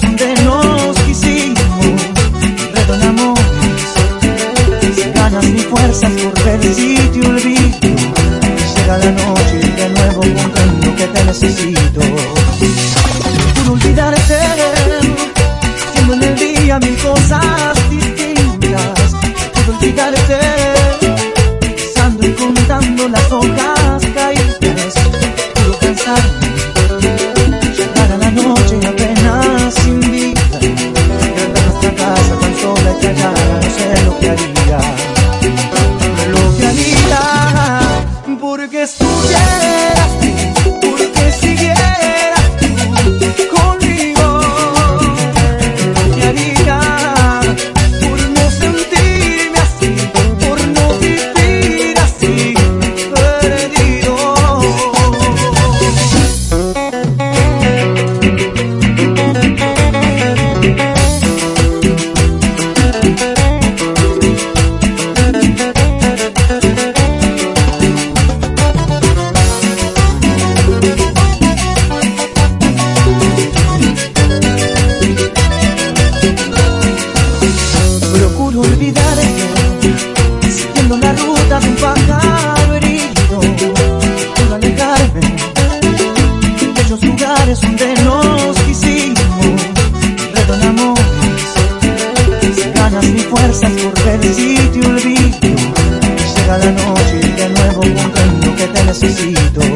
donde nos quisimos, redonamos sin ganas ni fuerzas por reducir y olvido. Llega la noche y de nuevo comprendo que te necesito. Por olvidarte, siendo en el día mil cosas. corazón de los que hicimos. Perdonamos ganas ni fuerzas por y olvido. Llega la noche y de nuevo comprendo que te necesito.